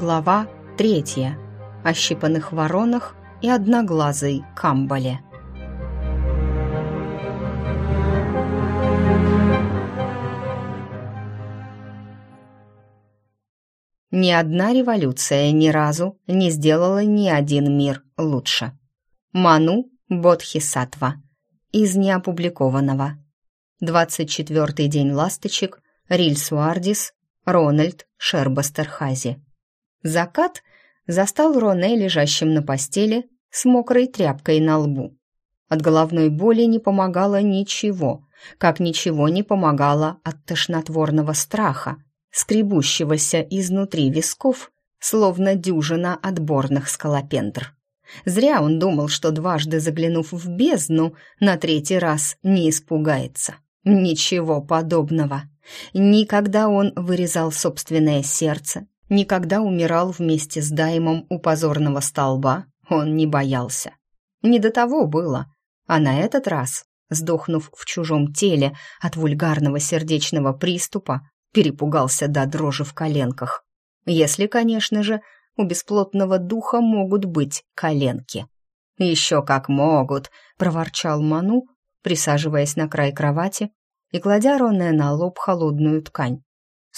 Глава третья. О щипанных воронах и одноглазой камбале. Ни одна революция ни разу не сделала ни один мир лучше. Ману Бодхисаттва. Из неопубликованного. 24-й день ласточек. Риль Суардис. Рональд Шербастерхази. Закат застал Роне лежащим на постели с мокрой тряпкой на лбу. От головной боли не помогало ничего, как ничего не помогало от тошнотворного страха, скребущегося изнутри висков, словно дюжина отборных скалопендр. Зря он думал, что дважды заглянув в бездну, на третий раз не испугается. Ничего подобного. Никогда он вырезал собственное сердце, никогда умирал вместе с Даймом у позорного столба, он не боялся. Не до того было. А на этот раз, сдохнув в чужом теле от вульгарного сердечного приступа, перепугался до дрожи в коленках. Если, конечно же, у бесплотного духа могут быть коленки. «Еще как могут!» — проворчал Ману, присаживаясь на край кровати и кладя Ронне на лоб холодную ткань.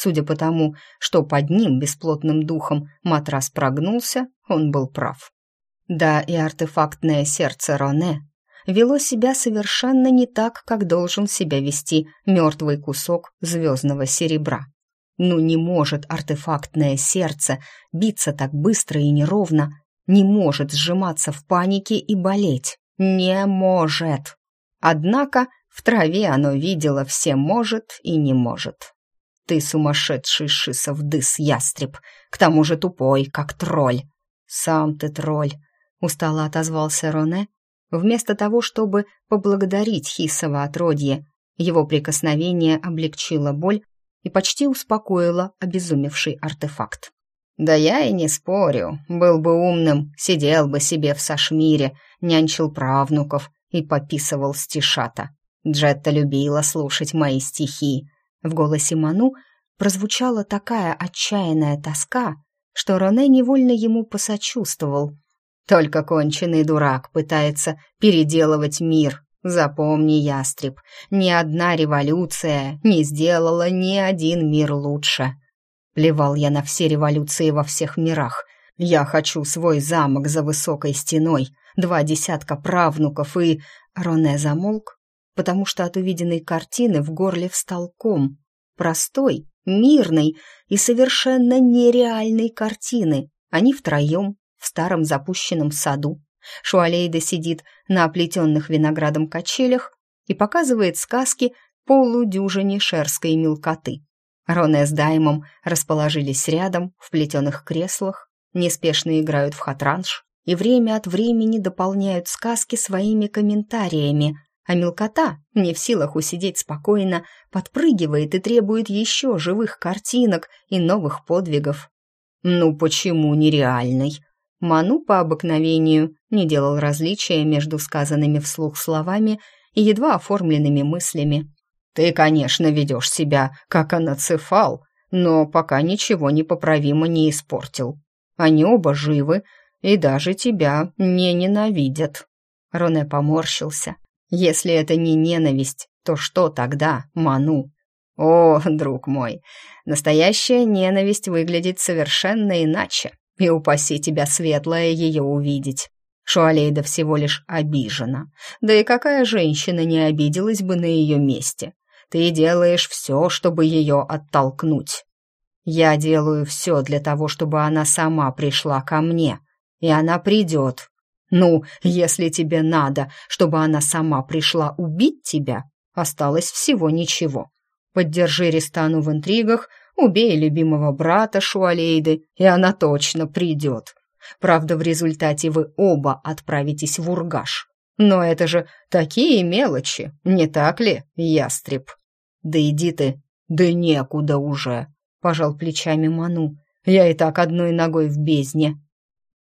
Судя по тому, что под ним бесплотным духом матрас прогнулся, он был прав. Да, и артефактное сердце Роне вело себя совершенно не так, как должен себя вести мертвый кусок звездного серебра. Ну не может артефактное сердце биться так быстро и неровно, не может сжиматься в панике и болеть. Не может. Однако в траве оно видело все может и не может. Ты сумасшедший шисов дыс, ястреб, к тому же тупой, как тролль. Сам ты тролль, устало отозвался Роне, вместо того, чтобы поблагодарить Хисова отродье. Его прикосновение облегчило боль и почти успокоило обезумевший артефакт. «Да я и не спорю. Был бы умным, сидел бы себе в Сашмире, нянчил правнуков и пописывал стишата. Джетта любила слушать мои стихи. В голосе Ману прозвучала такая отчаянная тоска, что Роне невольно ему посочувствовал. Только конченый дурак пытается переделывать мир. Запомни, ястреб, ни одна революция не сделала ни один мир лучше. Плевал я на все революции во всех мирах. Я хочу свой замок за высокой стеной, два десятка правнуков и... Роне замолк, потому что от увиденной картины в горле встал ком. Простой, мирной и совершенно нереальной картины. Они втроем в старом запущенном саду. Шуалейда сидит на оплетенных виноградом качелях и показывает сказки полудюжине шерской мелкоты. Роне с Даймом расположились рядом в плетеных креслах, неспешно играют в хатранж и время от времени дополняют сказки своими комментариями, а мелкота, не в силах усидеть спокойно, подпрыгивает и требует еще живых картинок и новых подвигов. Ну почему нереальный? Ману по обыкновению не делал различия между сказанными вслух словами и едва оформленными мыслями. «Ты, конечно, ведешь себя, как анацефал, но пока ничего непоправимо не испортил. Они оба живы и даже тебя не ненавидят». Роне поморщился, если это не ненависть, то что тогда, Ману? О, друг мой, настоящая ненависть выглядит совершенно иначе, и упаси тебя, светлая, ее увидеть. Шуалейда всего лишь обижена. Да и какая женщина не обиделась бы на ее месте? Ты делаешь все, чтобы ее оттолкнуть. Я делаю все для того, чтобы она сама пришла ко мне. И она придет, ну, если тебе надо, чтобы она сама пришла убить тебя, осталось всего ничего. Поддержи Ристану в интригах, убей любимого брата Шуалейды, и она точно придет. Правда, в результате вы оба отправитесь в Ургаш. Но это же такие мелочи, не так ли, ястреб? Да иди ты, да некуда уже, пожал плечами Ману. Я и так одной ногой в бездне.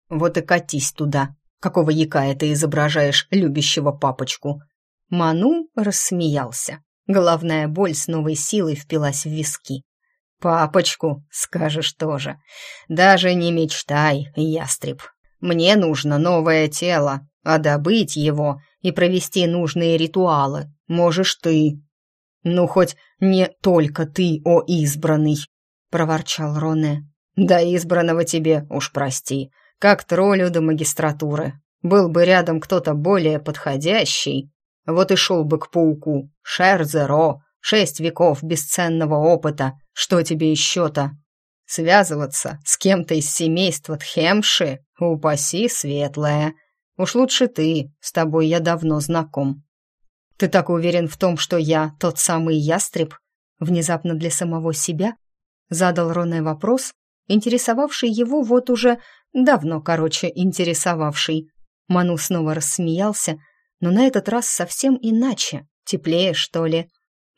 Вот и катись туда, Какого якая ты изображаешь любящего папочку?» Ману рассмеялся. Головная боль с новой силой впилась в виски. Папочку, скажешь тоже. Даже не мечтай, ястреб. Мне нужно новое тело, а добыть его и провести нужные ритуалы можешь ты. Ну, хоть не только ты, о избранный, проворчал Роне. Да избранного тебе, уж прости, как троллю до магистратуры. Был бы рядом кто-то более подходящий, вот и шел бы к пауку. Шер-зеро, шесть веков бесценного опыта. Что тебе еще-то? Связываться с кем-то из семейства Тхемши? Упаси, светлая. Уж лучше ты, с тобой я давно знаком. Ты так уверен в том, что я тот самый ястреб? Внезапно для самого себя задал Роне вопрос, интересовавший его вот уже давно, короче, интересовавший. Ману снова рассмеялся, но на этот раз совсем иначе, теплее, что ли.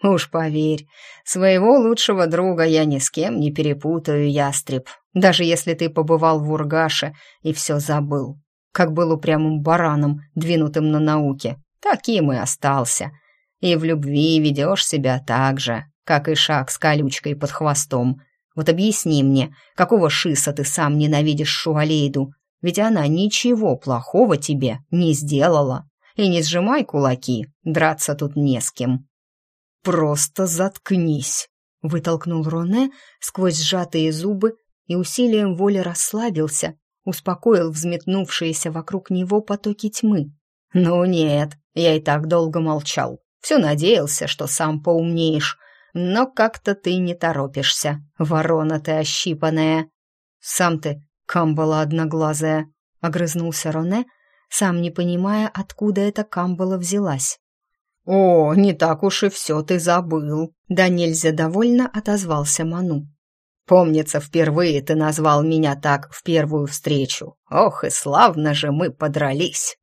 «Уж поверь, своего лучшего друга я ни с кем не перепутаю, ястреб, даже если ты побывал в Ургаше и все забыл, как был упрямым бараном, двинутым на науке, таким и остался. И в любви ведешь себя так же, как и шаг с колючкой под хвостом. Вот объясни мне, какого шиса ты сам ненавидишь Шуалейду, ведь она ничего плохого тебе не сделала. И не сжимай кулаки, драться тут не с кем. «Просто заткнись!» — вытолкнул Роне сквозь сжатые зубы и усилием воли расслабился, успокоил взметнувшиеся вокруг него потоки тьмы. «Ну нет, я и так долго молчал. Все надеялся, что сам поумнеешь, но как-то ты не торопишься, ворона ты ощипанная. Сам ты, камбала одноглазая», — огрызнулся Роне, сам не понимая, откуда эта камбала взялась. «О, не так уж и все ты забыл», — да нельзя довольно отозвался Ману. «Помнится, впервые ты назвал меня так в первую встречу. Ох, и славно же мы подрались.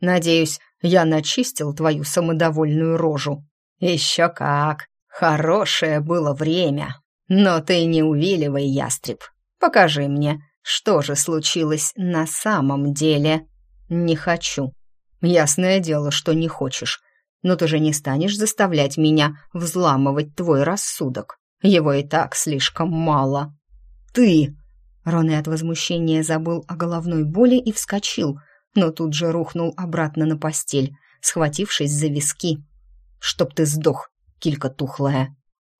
Надеюсь, я начистил твою самодовольную рожу. Еще как, хорошее было время. Но ты не увиливай, ястреб. Покажи мне, что же случилось на самом деле». «Не хочу». «Ясное дело, что не хочешь. Но ты же не станешь заставлять меня взламывать твой рассудок. Его и так слишком мало». «Ты!» Роне от возмущения забыл о головной боли и вскочил, но тут же рухнул обратно на постель, схватившись за виски. «Чтоб ты сдох, килька тухлая!»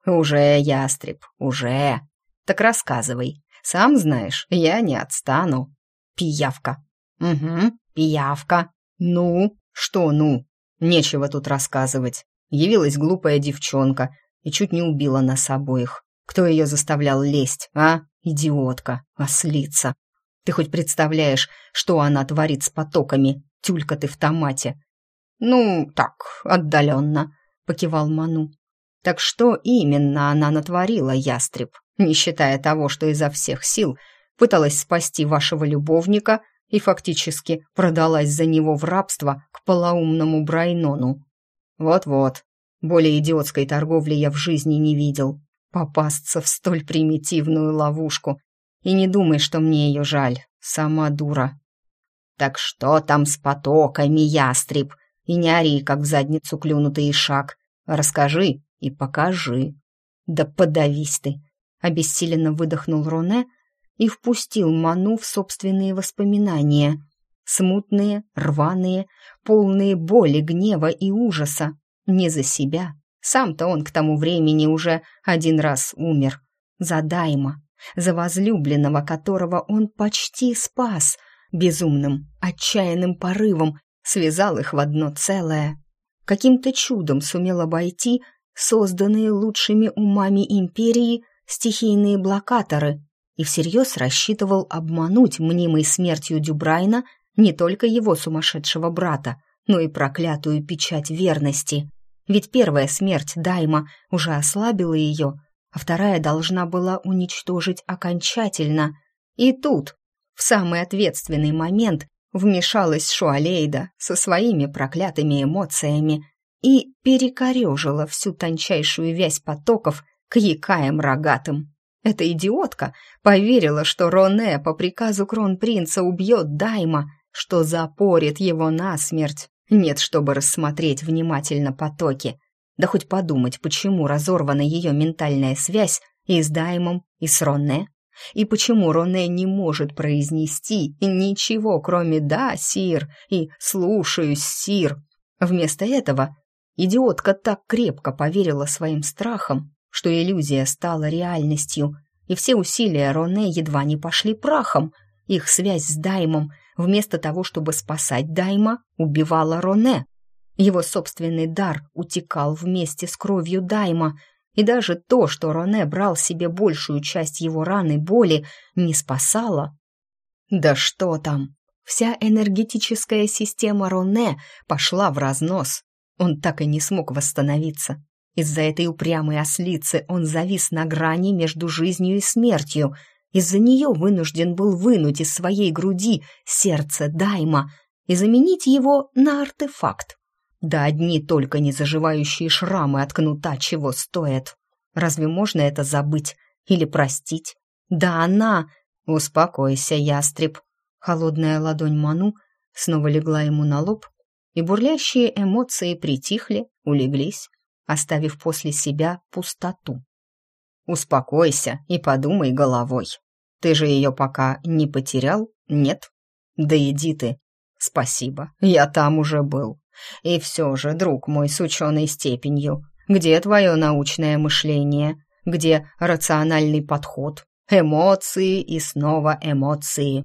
«Уже, ястреб, уже!» «Так рассказывай. Сам знаешь, я не отстану». «Пиявка». «Угу, пиявка. Ну, что ну? Нечего тут рассказывать. Явилась глупая девчонка и чуть не убила нас обоих. Кто ее заставлял лезть, а? Идиотка, ослица. Ты хоть представляешь, что она творит с потоками? Тюлька ты в томате. Ну, так, отдаленно, покивал Ману. Так что именно она натворила, ястреб, не считая того, что изо всех сил пыталась спасти вашего любовника и фактически продалась за него в рабство к полоумному Брайнону. Вот-вот, более идиотской торговли я в жизни не видел. Попасться в столь примитивную ловушку. И не думай, что мне ее жаль, сама дура. Так что там с потоками, ястреб? И не ори, как в задницу клюнутый шаг. Расскажи и покажи. Да подавись ты! Обессиленно выдохнул Роне, и впустил Ману в собственные воспоминания. Смутные, рваные, полные боли, гнева и ужаса. Не за себя. Сам-то он к тому времени уже один раз умер. За Дайма, за возлюбленного, которого он почти спас. Безумным, отчаянным порывом связал их в одно целое. Каким-то чудом сумел обойти созданные лучшими умами империи стихийные блокаторы и всерьез рассчитывал обмануть мнимой смертью Дюбрайна не только его сумасшедшего брата, но и проклятую печать верности. Ведь первая смерть Дайма уже ослабила ее, а вторая должна была уничтожить окончательно. И тут, в самый ответственный момент, вмешалась Шуалейда со своими проклятыми эмоциями и перекорежила всю тончайшую вязь потоков к якаям рогатым. Эта идиотка поверила, что Роне по приказу кронпринца убьет Дайма, что запорит его насмерть. Нет, чтобы рассмотреть внимательно потоки. Да хоть подумать, почему разорвана ее ментальная связь И с Даймом, и с Ронне? И почему Роне не может произнести ничего, кроме «да, сир» и «слушаюсь, сир»? Вместо этого идиотка так крепко поверила своим страхам, что иллюзия стала реальностью, и все усилия Роне едва не пошли прахом. Их связь с Даймом, вместо того, чтобы спасать Дайма, убивала Роне. Его собственный дар утекал вместе с кровью Дайма, и даже то, что Роне брал себе большую часть его раны боли, не спасало. Да что там? Вся энергетическая система Роне пошла в разнос. Он так и не смог восстановиться. Из-за этой упрямой ослицы он завис на грани между жизнью и смертью. Из-за нее вынужден был вынуть из своей груди сердце Дайма и заменить его на артефакт. Да одни только незаживающие шрамы от кнута чего стоят. Разве можно это забыть или простить? Да она... Успокойся, ястреб. Холодная ладонь Ману снова легла ему на лоб, и бурлящие эмоции притихли, улеглись, оставив после себя пустоту. Успокойся и подумай головой. Ты же ее пока не потерял, нет? Да иди ты. Спасибо, я там уже был. И все же, друг мой с ученой степенью, где твое научное мышление? Где рациональный подход? Эмоции и снова эмоции.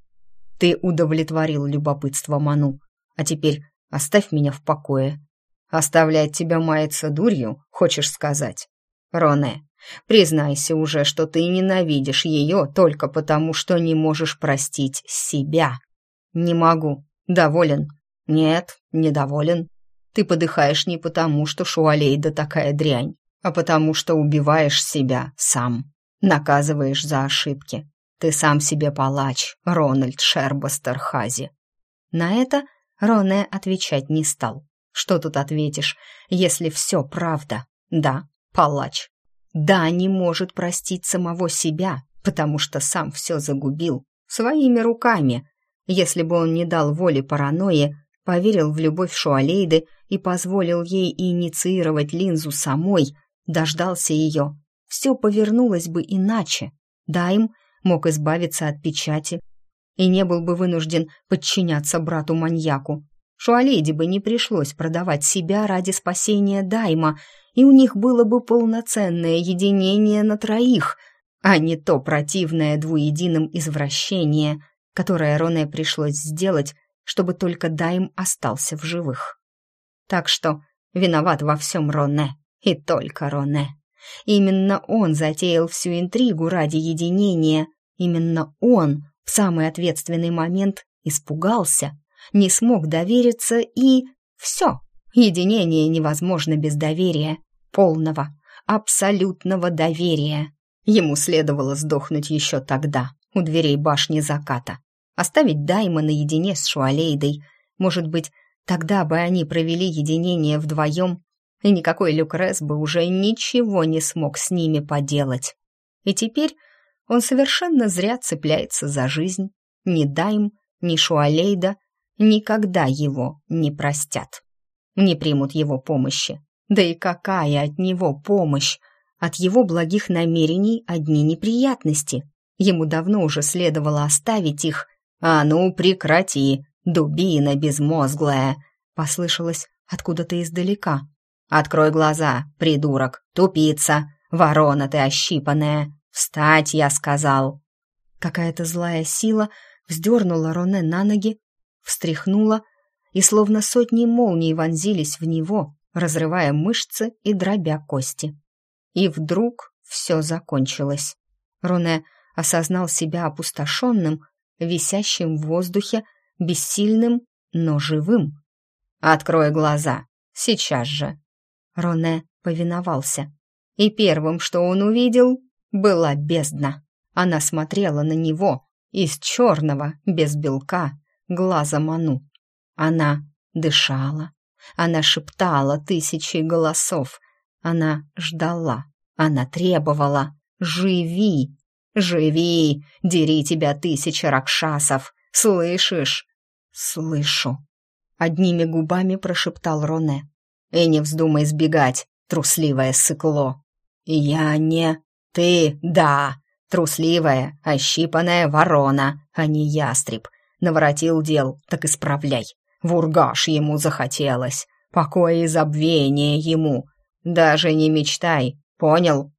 Ты удовлетворил любопытство Ману, а теперь оставь меня в покое. Оставлять тебя маяться дурью, хочешь сказать? Роне, признайся уже, что ты ненавидишь ее только потому, что не можешь простить себя. Не могу. Доволен? Нет, недоволен. Ты подыхаешь не потому, что Шуалейда такая дрянь, а потому что убиваешь себя сам. Наказываешь за ошибки. Ты сам себе палач, Рональд Шербастерхази. На это Роне отвечать не стал. Что тут ответишь, если все правда? Да, палач. Да, не может простить самого себя, потому что сам все загубил своими руками. Если бы он не дал воли паранойи, поверил в любовь Шуалейды и позволил ей инициировать линзу самой, дождался ее, все повернулось бы иначе. Дайм мог избавиться от печати и не был бы вынужден подчиняться брату-маньяку. Шуалейде бы не пришлось продавать себя ради спасения Дайма, и у них было бы полноценное единение на троих, а не то противное двуединым извращение, которое Роне пришлось сделать, чтобы только Дайм остался в живых. Так что виноват во всем Роне, и только Роне. Именно он затеял всю интригу ради единения. Именно он в самый ответственный момент испугался, не смог довериться и... Все, единение невозможно без доверия, полного, абсолютного доверия. Ему следовало сдохнуть еще тогда, у дверей башни заката. Оставить Дайма наедине с Шуалейдой. Может быть, тогда бы они провели единение вдвоем, и никакой Люкрес бы уже ничего не смог с ними поделать. И теперь он совершенно зря цепляется за жизнь. Ни Дайм, ни Шуалейда никогда его не простят. Не примут его помощи. Да и какая от него помощь? От его благих намерений одни неприятности. Ему давно уже следовало оставить их «А ну, прекрати, дубина безмозглая!» — послышалось откуда-то издалека. «Открой глаза, придурок, тупица, ворона ты ощипанная! Встать, я сказал!» Какая-то злая сила вздернула Роне на ноги, встряхнула, и словно сотни молний вонзились в него, разрывая мышцы и дробя кости. И вдруг все закончилось. Роне осознал себя опустошенным, висящим в воздухе, бессильным, но живым. «Открой глаза! Сейчас же!» Роне повиновался. И первым, что он увидел, была бездна. Она смотрела на него из черного, без белка, глаза Ману. Она дышала. Она шептала тысячи голосов. Она ждала. Она требовала «Живи!» «Живи! Дери тебя тысяча ракшасов! Слышишь?» «Слышу!» Одними губами прошептал Роне. «И не вздумай сбегать, трусливое сыкло!» «Я не...» Ты, да, трусливая, ощипанная ворона, а не ястреб. Наворотил дел, так исправляй. Вургаш ему захотелось, покоя и забвения ему. Даже не мечтай, понял?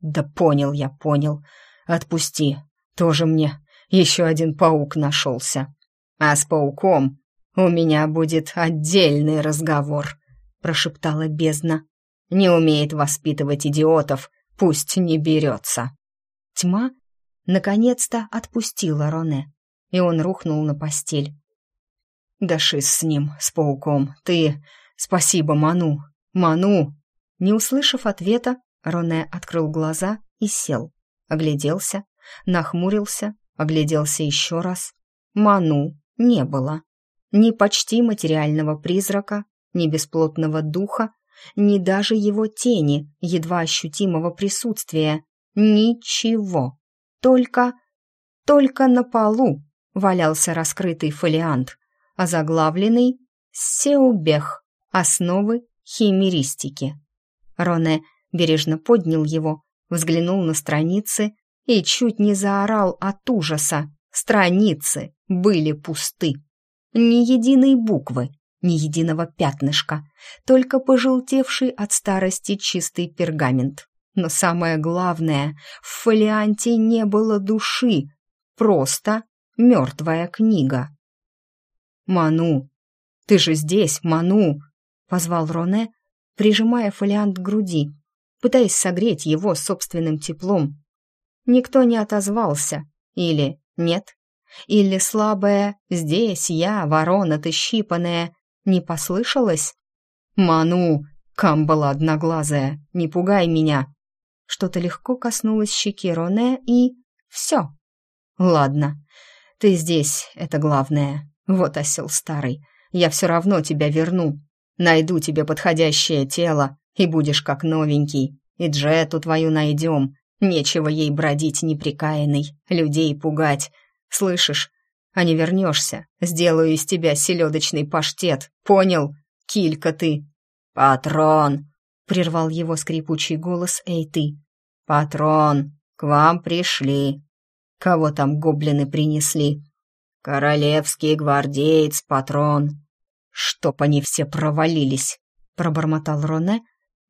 Да понял я, понял. Отпусти, тоже мне еще один паук нашелся. А с пауком у меня будет отдельный разговор, прошептала бездна. Не умеет воспитывать идиотов, пусть не берется. Тьма наконец-то отпустила Роне, и он рухнул на постель. «Да шиз с ним, с пауком, ты... Спасибо, Ману! Ману!» Не услышав ответа, Роне открыл глаза и сел. Огляделся, нахмурился, огляделся еще раз. Ману не было. Ни почти материального призрака, ни бесплотного духа, ни даже его тени, едва ощутимого присутствия. Ничего. Только... только на полу валялся раскрытый фолиант, озаглавленный «Сеубех. Основы химеристики». Роне бережно поднял его, взглянул на страницы и чуть не заорал от ужаса. Страницы были пусты. Ни единой буквы, ни единого пятнышка, только пожелтевший от старости чистый пергамент. Но самое главное, в фолианте не было души, просто мертвая книга. «Ману, ты же здесь, Ману!» — позвал Роне, прижимая фолиант к груди, пытаясь согреть его собственным теплом. Никто не отозвался, или нет, или слабая «здесь я, ворона ты щипаная» не послышалось? «Ману!» — камбала одноглазая, «не пугай меня!» Что-то легко коснулось щеки Роне и... все. «Ладно, ты здесь, это главное. Вот осел старый, я все равно тебя верну. Найду тебе подходящее тело, и будешь как новенький. И Джету твою найдем. Нечего ей бродить неприкаянной, людей пугать. Слышишь? А не вернешься, сделаю из тебя селедочный паштет. Понял? Килька ты. Патрон! Прервал его скрипучий голос Эй ты. Патрон, к вам пришли. Кого там гоблины принесли? Королевский гвардеец, патрон. Чтоб они все провалились, пробормотал Роне,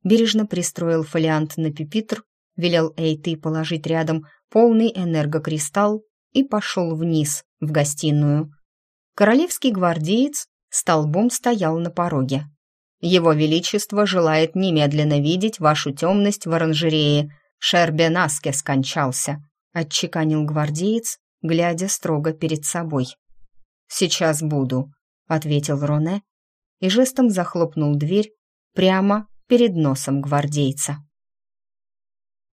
бережно пристроил фолиант на пепитр, велел Эйты положить рядом полный энергокристалл и пошел вниз, в гостиную. Королевский гвардеец столбом стоял на пороге. «Его Величество желает немедленно видеть вашу темность в оранжерее. Шербенаске скончался», — отчеканил гвардеец, глядя строго перед собой. «Сейчас буду», — ответил Роне и жестом захлопнул дверь прямо перед носом гвардейца.